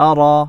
أرى